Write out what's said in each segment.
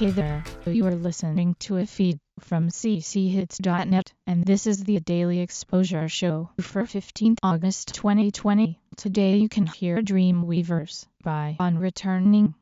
Hey there, you are listening to a feed from cchits.net, and this is the Daily Exposure Show for 15th August 2020. Today you can hear Dream Weavers by On Returning.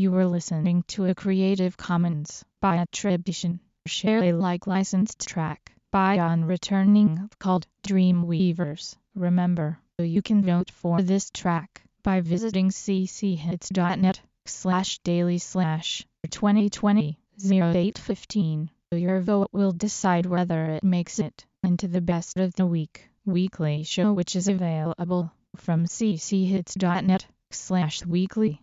You were listening to a Creative Commons by attribution, share Alike licensed track by On Returning called Dreamweavers. Remember, you can vote for this track by visiting cchits.net slash daily slash 2020 0815. Your vote will decide whether it makes it into the best of the week weekly show which is available from cchits.net slash weekly.